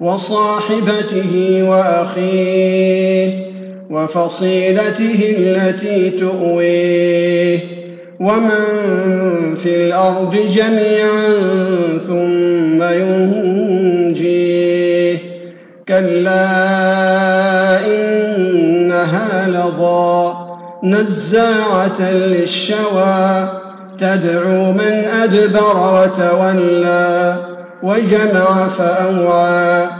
وصاحبته وأخيه وفصيلته التي تؤويه ومن في الأرض جميعا ثم ينجيه كلا إنها لظى نزاعة للشوى تدعو من أدبر وتولى وجمع فأوعى